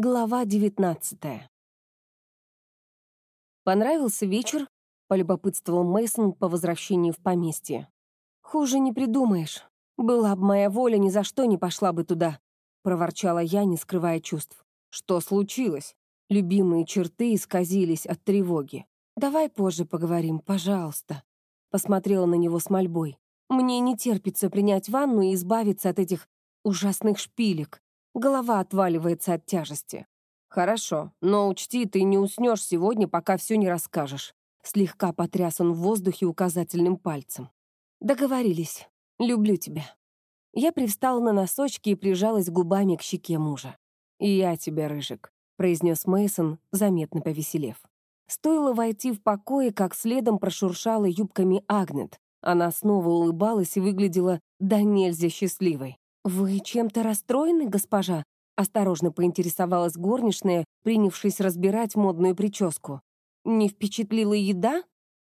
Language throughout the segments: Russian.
Глава девятнадцатая. Понравился вечер, полюбопытствовал Мейсон по возвращении в поместье. Хуже не придумаешь. Была бы моя воля, ни за что не пошла бы туда, проворчала я, не скрывая чувств. Что случилось? Любимые черты исказились от тревоги. Давай позже поговорим, пожалуйста. Посмотрела на него с мольбой. Мне не терпится принять ванну и избавиться от этих ужасных шпилек. Голова отваливается от тяжести. «Хорошо, но учти, ты не уснешь сегодня, пока все не расскажешь». Слегка потряс он в воздухе указательным пальцем. «Договорились. Люблю тебя». Я привстала на носочки и прижалась губами к щеке мужа. «И я тебя, Рыжик», — произнес Мейсон, заметно повеселев. Стоило войти в покое, как следом прошуршала юбками Агнет. Она снова улыбалась и выглядела до нельзя счастливой. «Вы чем-то расстроены, госпожа?» — осторожно поинтересовалась горничная, принявшись разбирать модную прическу. «Не впечатлила еда?»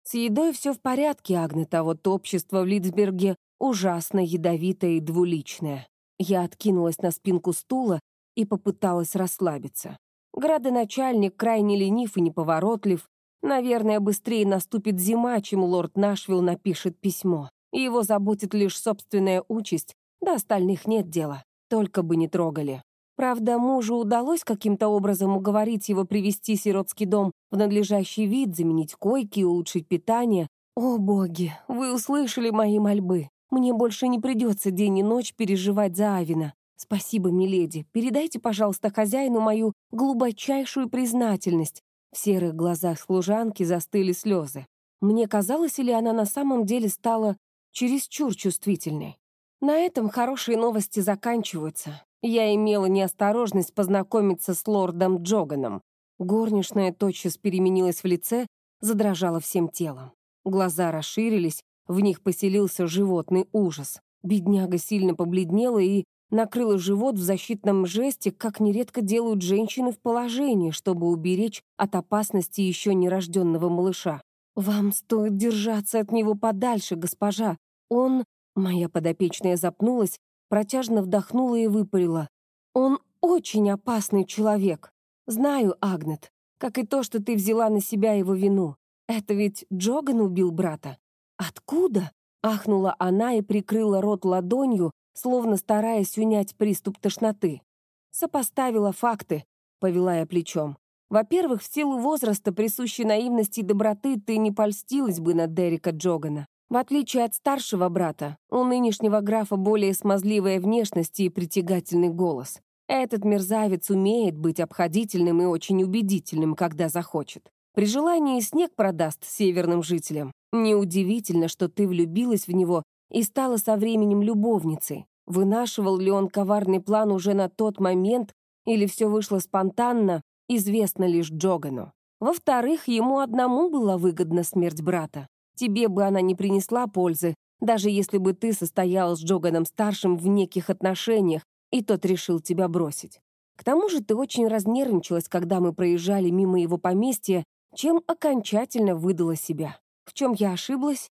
«С едой все в порядке, Агнет, а вот общество в Литцберге ужасно ядовитое и двуличное». Я откинулась на спинку стула и попыталась расслабиться. Градоначальник крайне ленив и неповоротлив. Наверное, быстрее наступит зима, чем лорд Нашвилл напишет письмо. Его заботит лишь собственная участь, до остальных нет дела, только бы не трогали. Правда, мужу удалось каким-то образом уговорить его привести сиротский дом в надлежащий вид, заменить койки улучшить питание. О, боги, вы услышали мои мольбы. Мне больше не придется день и ночь переживать за Авина. Спасибо, миледи. Передайте, пожалуйста, хозяину мою глубочайшую признательность. В серых глазах служанки застыли слезы. Мне казалось, или она на самом деле стала чересчур чувствительной. На этом хорошие новости заканчиваются. Я имела неосторожность познакомиться с лордом Джоганом. Горничная тотчас переменилась в лице, задрожала всем телом. Глаза расширились, в них поселился животный ужас. Бедняга сильно побледнела и накрыла живот в защитном жесте, как нередко делают женщины в положении, чтобы уберечь от опасности еще нерожденного малыша. «Вам стоит держаться от него подальше, госпожа. Он Моя подопечная запнулась, протяжно вдохнула и выпарила. «Он очень опасный человек. Знаю, Агнет, как и то, что ты взяла на себя его вину. Это ведь Джоган убил брата. Откуда?» Ахнула она и прикрыла рот ладонью, словно стараясь унять приступ тошноты. Сопоставила факты, повела я плечом. Во-первых, в силу возраста, присущей наивности и доброты, ты не польстилась бы на Дерека Джогана. В отличие от старшего брата, у нынешнего графа более смазливая внешность и притягательный голос. Этот мерзавец умеет быть обходительным и очень убедительным, когда захочет. При желании снег продаст северным жителям. Неудивительно, что ты влюбилась в него и стала со временем любовницей. Вынашивал ли он коварный план уже на тот момент, или все вышло спонтанно, известно лишь Джогану. Во-вторых, ему одному была выгодна смерть брата. Тебе бы она не принесла пользы, даже если бы ты состоял с Джоганом-старшим в неких отношениях, и тот решил тебя бросить. К тому же ты очень разнервничалась, когда мы проезжали мимо его поместья, чем окончательно выдала себя. В чем я ошиблась?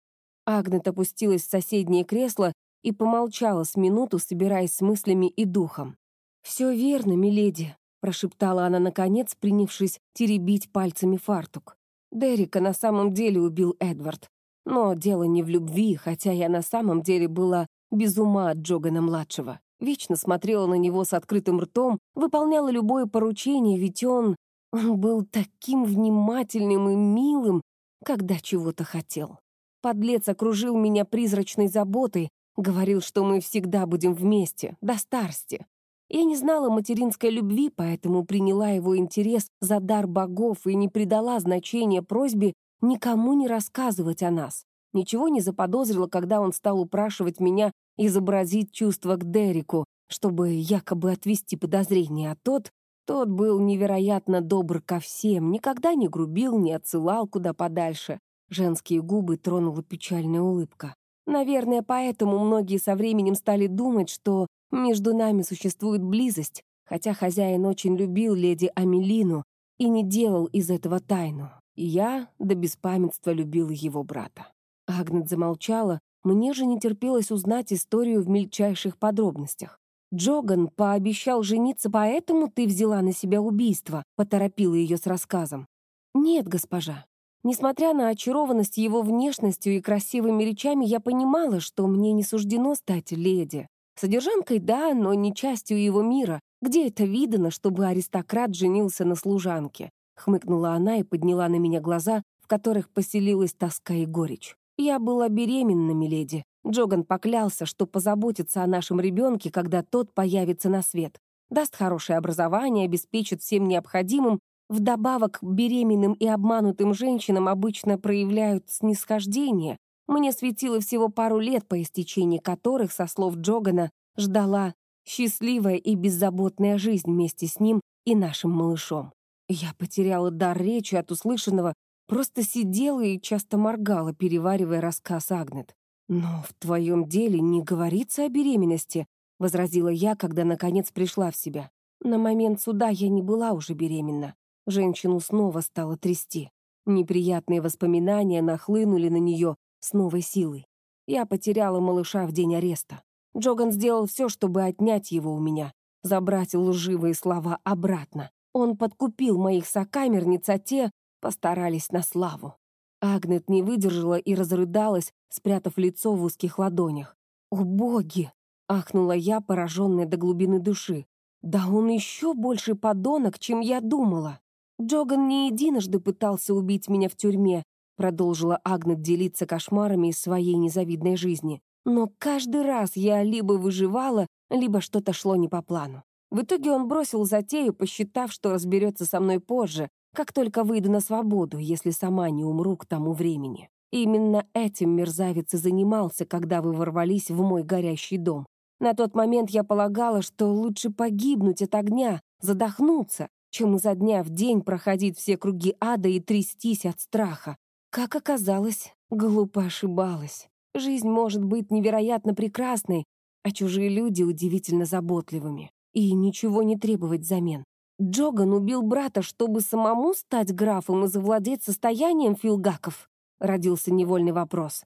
Агнет опустилась в соседнее кресло и помолчала с минуту, собираясь с мыслями и духом. «Все верно, миледи», — прошептала она наконец, принявшись теребить пальцами фартук. Дерека на самом деле убил Эдвард. Но дело не в любви, хотя я на самом деле была без ума от Джогана-младшего. Вечно смотрела на него с открытым ртом, выполняла любое поручение, ведь он... Он был таким внимательным и милым, когда чего-то хотел. Подлец окружил меня призрачной заботой, говорил, что мы всегда будем вместе, до старости. Я не знала материнской любви, поэтому приняла его интерес за дар богов и не придала значения просьбе никому не рассказывать о нас. Ничего не заподозрила, когда он стал упрашивать меня изобразить чувства к Дереку, чтобы якобы отвести подозрения, а тот... Тот был невероятно добр ко всем, никогда не грубил, не отсылал куда подальше. Женские губы тронула печальная улыбка. Наверное, поэтому многие со временем стали думать, что между нами существует близость, хотя хозяин очень любил леди Амелину и не делал из этого тайну. Я до беспамятства любила его брата. Агнет замолчала, мне же не терпелось узнать историю в мельчайших подробностях. Джоган пообещал жениться, поэтому ты взяла на себя убийство», — поторопила ее с рассказом. «Нет, госпожа. Несмотря на очарованность его внешностью и красивыми речами, я понимала, что мне не суждено стать леди. Содержанкой, да, но не частью его мира. Где это видано, чтобы аристократ женился на служанке?» Хмыкнула она и подняла на меня глаза, в которых поселилась тоска и горечь. «Я была беременна, миледи. Джоган поклялся, что позаботится о нашем ребенке, когда тот появится на свет. Даст хорошее образование, обеспечит всем необходимым. Вдобавок, беременным и обманутым женщинам обычно проявляют снисхождение. Мне светило всего пару лет, по истечении которых, со слов Джогана, ждала счастливая и беззаботная жизнь вместе с ним и нашим малышом. Я потеряла дар речи от услышанного, просто сидела и часто моргала, переваривая рассказ Агнет. «Но в твоем деле не говорится о беременности», — возразила я, когда наконец пришла в себя. На момент суда я не была уже беременна. Женщину снова стало трясти. Неприятные воспоминания нахлынули на нее с новой силой. Я потеряла малыша в день ареста. Джоган сделал все, чтобы отнять его у меня, забрать лживые слова обратно. Он подкупил моих сокамерниц, а те постарались на славу. Агнет не выдержала и разрыдалась, спрятав лицо в узких ладонях. «О, боги!» — ахнула я, пораженная до глубины души. «Да он еще больше подонок, чем я думала!» «Джоган не единожды пытался убить меня в тюрьме», продолжила Агнет делиться кошмарами из своей незавидной жизни. «Но каждый раз я либо выживала, либо что-то шло не по плану. В итоге он бросил затею, посчитав, что разберется со мной позже, как только выйду на свободу, если сама не умру к тому времени. Именно этим мерзавец и занимался, когда вы ворвались в мой горящий дом. На тот момент я полагала, что лучше погибнуть от огня, задохнуться, чем изо дня в день проходить все круги ада и трястись от страха. Как оказалось, глупо ошибалась. Жизнь может быть невероятно прекрасной, а чужие люди удивительно заботливыми. И ничего не требовать взамен. Джоган убил брата, чтобы самому стать графом и завладеть состоянием филгаков? Родился невольный вопрос.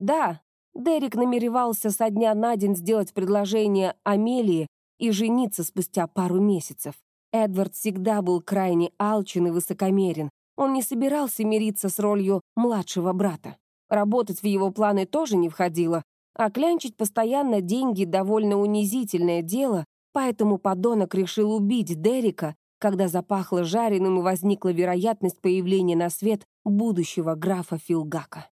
Да, Дерек намеревался со дня на день сделать предложение Амелии и жениться спустя пару месяцев. Эдвард всегда был крайне алчен и высокомерен. Он не собирался мириться с ролью младшего брата. Работать в его планы тоже не входило, а клянчить постоянно деньги — довольно унизительное дело, Поэтому подонок решил убить Дерека, когда запахло жареным и возникла вероятность появления на свет будущего графа Филгака.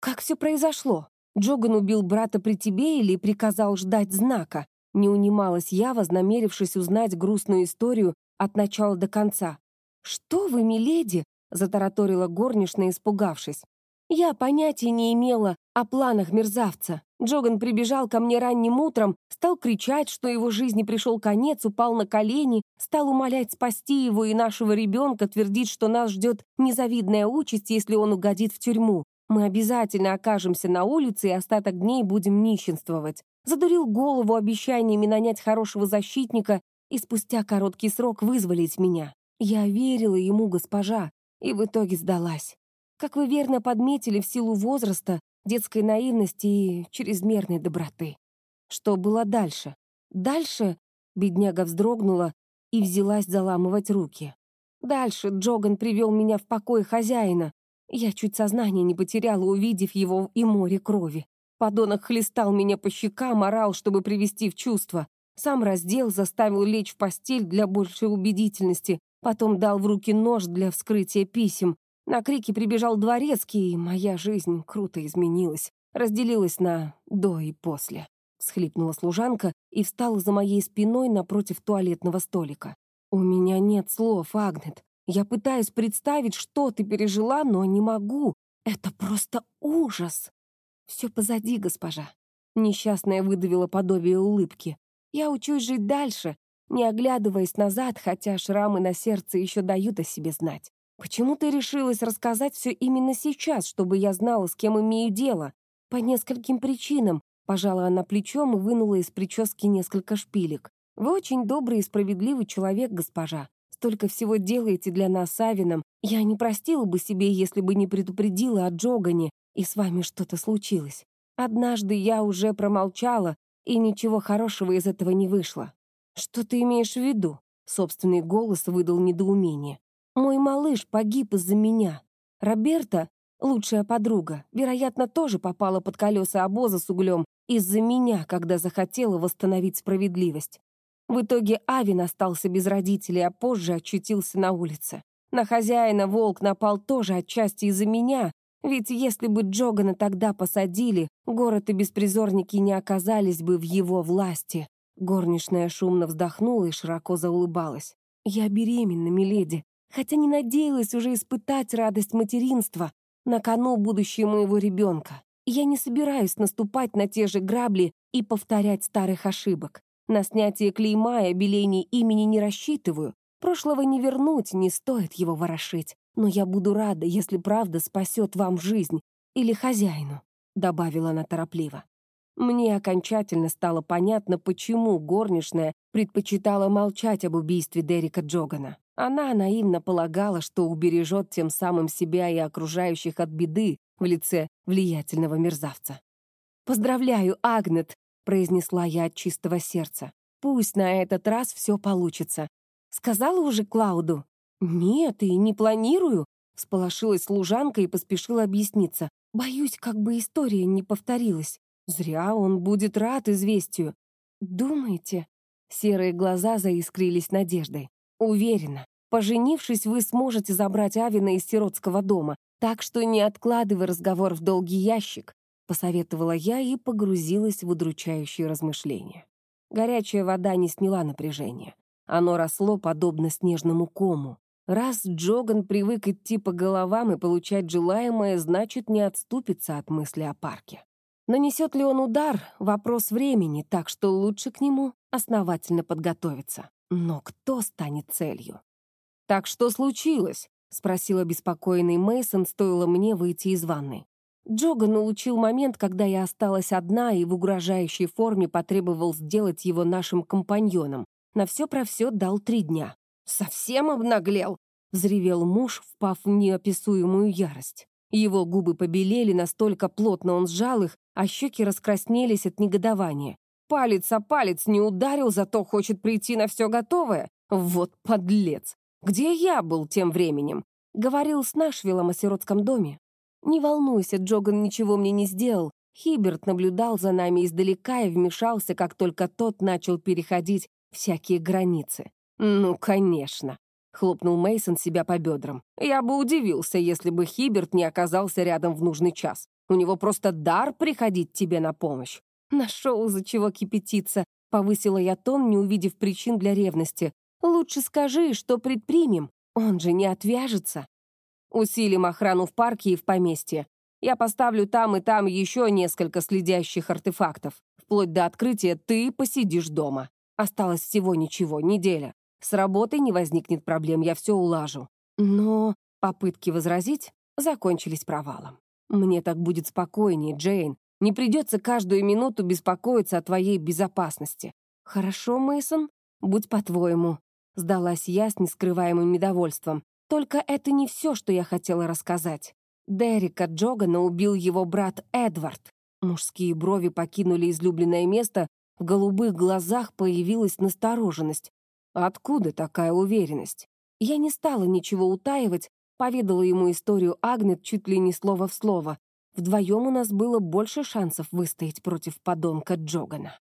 «Как все произошло? Джоган убил брата при тебе или приказал ждать знака?» Не унималась я, вознамерившись узнать грустную историю от начала до конца. «Что вы, миледи?» — затараторила горничная, испугавшись. Я понятия не имела о планах мерзавца. Джоган прибежал ко мне ранним утром, стал кричать, что его жизни пришел конец, упал на колени, стал умолять спасти его и нашего ребенка, твердить, что нас ждет незавидная участь, если он угодит в тюрьму. Мы обязательно окажемся на улице и остаток дней будем нищенствовать. Задурил голову обещаниями нанять хорошего защитника и спустя короткий срок вызволить меня. Я верила ему, госпожа, и в итоге сдалась. Как вы верно подметили, в силу возраста, детской наивности и чрезмерной доброты. Что было дальше? Дальше бедняга вздрогнула и взялась заламывать руки. Дальше Джоган привел меня в покой хозяина. Я чуть сознание не потеряла, увидев его и море крови. Подонок хлестал меня по щекам, орал, чтобы привести в чувство. Сам раздел, заставил лечь в постель для большей убедительности, потом дал в руки нож для вскрытия писем, на крики прибежал дворецкий, и моя жизнь круто изменилась, разделилась на «до» и «после». Схлипнула служанка и встала за моей спиной напротив туалетного столика. «У меня нет слов, Агнет. Я пытаюсь представить, что ты пережила, но не могу. Это просто ужас!» «Все позади, госпожа». Несчастная выдавила подобие улыбки. «Я учусь жить дальше, не оглядываясь назад, хотя шрамы на сердце еще дают о себе знать. «Почему ты решилась рассказать все именно сейчас, чтобы я знала, с кем имею дело?» «По нескольким причинам», — пожала она плечом и вынула из прически несколько шпилек. «Вы очень добрый и справедливый человек, госпожа. Столько всего делаете для нас с Авином. Я не простила бы себе, если бы не предупредила о Джогане, и с вами что-то случилось. Однажды я уже промолчала, и ничего хорошего из этого не вышло. Что ты имеешь в виду? Собственный голос выдал недоумение. Мой малыш погиб из-за меня. Роберта, лучшая подруга, вероятно, тоже попала под колеса обоза с углем из-за меня, когда захотела восстановить справедливость. В итоге Авин остался без родителей, а позже очутился на улице. На хозяина волк напал тоже отчасти из-за меня, ведь если бы Джогана тогда посадили, город и беспризорники не оказались бы в его власти. Горничная шумно вздохнула и широко заулыбалась. «Я беременна, миледи, хотя не надеялась уже испытать радость материнства. На кону будущее моего ребенка. Я не собираюсь наступать на те же грабли и повторять старых ошибок. На снятие клейма и обеление имени не рассчитываю. Прошлого не вернуть, не стоит его ворошить. Но я буду рада, если правда спасет вам жизнь. Или хозяину», — добавила она торопливо. Мне окончательно стало понятно, почему горничная предпочитала молчать об убийстве Дерека Джогана. Она наивно полагала, что убережет тем самым себя и окружающих от беды в лице влиятельного мерзавца. «Поздравляю, Агнет!» произнесла я от чистого сердца. «Пусть на этот раз все получится. Сказала уже Клауду?» «Нет, и не планирую», — всполошилась служанка и поспешила объясниться. «Боюсь, как бы история не повторилась. Зря он будет рад известию». «Думаете?» Серые глаза заискрились надеждой. «Уверена. Поженившись, вы сможете забрать Авина из сиротского дома, так что не откладывай разговор в долгий ящик. — посоветовала я и погрузилась в удручающие размышления. Горячая вода не сняла напряжение. Оно росло подобно снежному кому. Раз Джоган привык идти по головам и получать желаемое, значит, не отступится от мысли о парке. Нанесет ли он удар — вопрос времени, так что лучше к нему основательно подготовиться. Но кто станет целью? «Так что случилось?» — спросил обеспокоенный Мейсон, стоило мне выйти из ванной. Джоган улучил момент, когда я осталась одна и в угрожающей форме потребовал сделать его нашим компаньоном. На все про все дал три дня. «Совсем обнаглел?» — взревел муж, впав в неописуемую ярость. Его губы побелели, настолько плотно он сжал их, а щеки раскраснелись от негодования. Палец о палец не ударил, зато хочет прийти на все готовое. Вот подлец! Где я был тем временем? Говорил с Нашвиллом о сиротском доме. «Не волнуйся, Джоган ничего мне не сделал. Хиберт наблюдал за нами издалека и вмешался, как только тот начал переходить всякие границы. «Ну, конечно», — хлопнул Мейсон себя по бедрам. «Я бы удивился, если бы Хиберт не оказался рядом в нужный час. У него просто дар приходить тебе на помощь». «Нашел, из-за чего кипятиться», — повысила я тон, не увидев причин для ревности. «Лучше скажи, что предпримем. Он же не отвяжется». Усилим охрану в парке и в поместье. Я поставлю там и там еще несколько следящих артефактов. Вплоть до открытия ты посидишь дома. Осталось всего ничего, неделя. С работой не возникнет проблем, я все улажу. Но попытки возразить закончились провалом. Мне так будет спокойнее, Джейн. Не придется каждую минуту беспокоиться о твоей безопасности. Хорошо, Мейсон, будь по-твоему. Сдалась я с нескрываемым недовольством. Только это не все, что я хотела рассказать. Дерека Джогана убил его брат Эдвард. Мужские брови покинули излюбленное место, в голубых глазах появилась настороженность. Откуда такая уверенность? Я не стала ничего утаивать, поведала ему историю Агнет чуть ли не слово в слово. Вдвоем у нас было больше шансов выстоять против подонка Джогана.